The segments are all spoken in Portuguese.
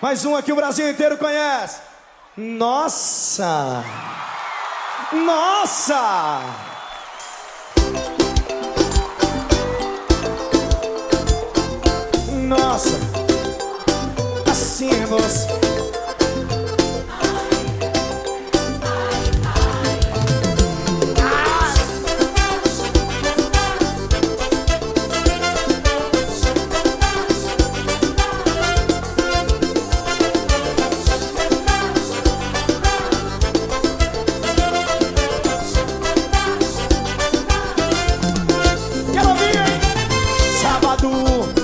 Mais uma que o Brasil inteiro conhece. Nossa! Nossa! Nossa! Assim é você. Tomei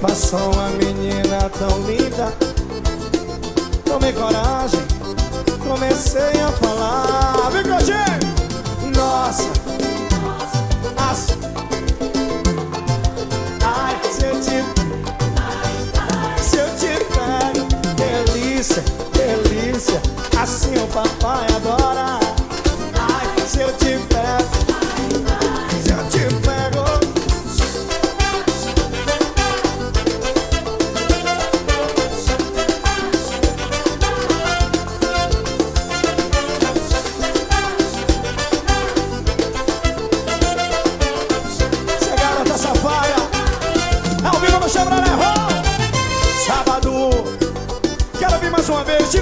passou uma menina tão linda. Tomei coragem, comecei a falar.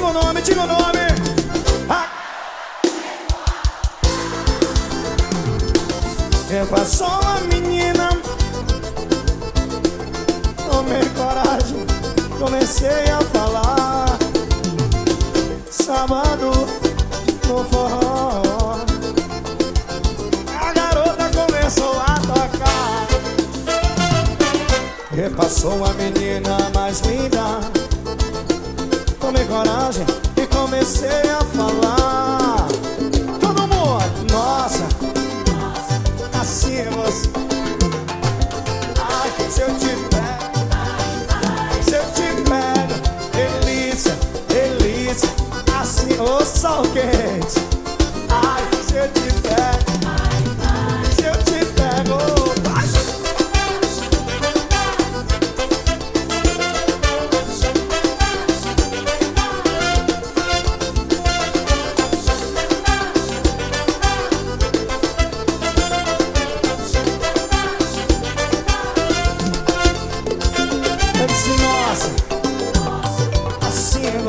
Diga o nome, diga o nome. É passou a menina Tomei coragem, comecei a falar. Sábado no forró. A garota começou a tocar. Repassou a menina mais linda. Tomei coragem e comecei a falar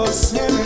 você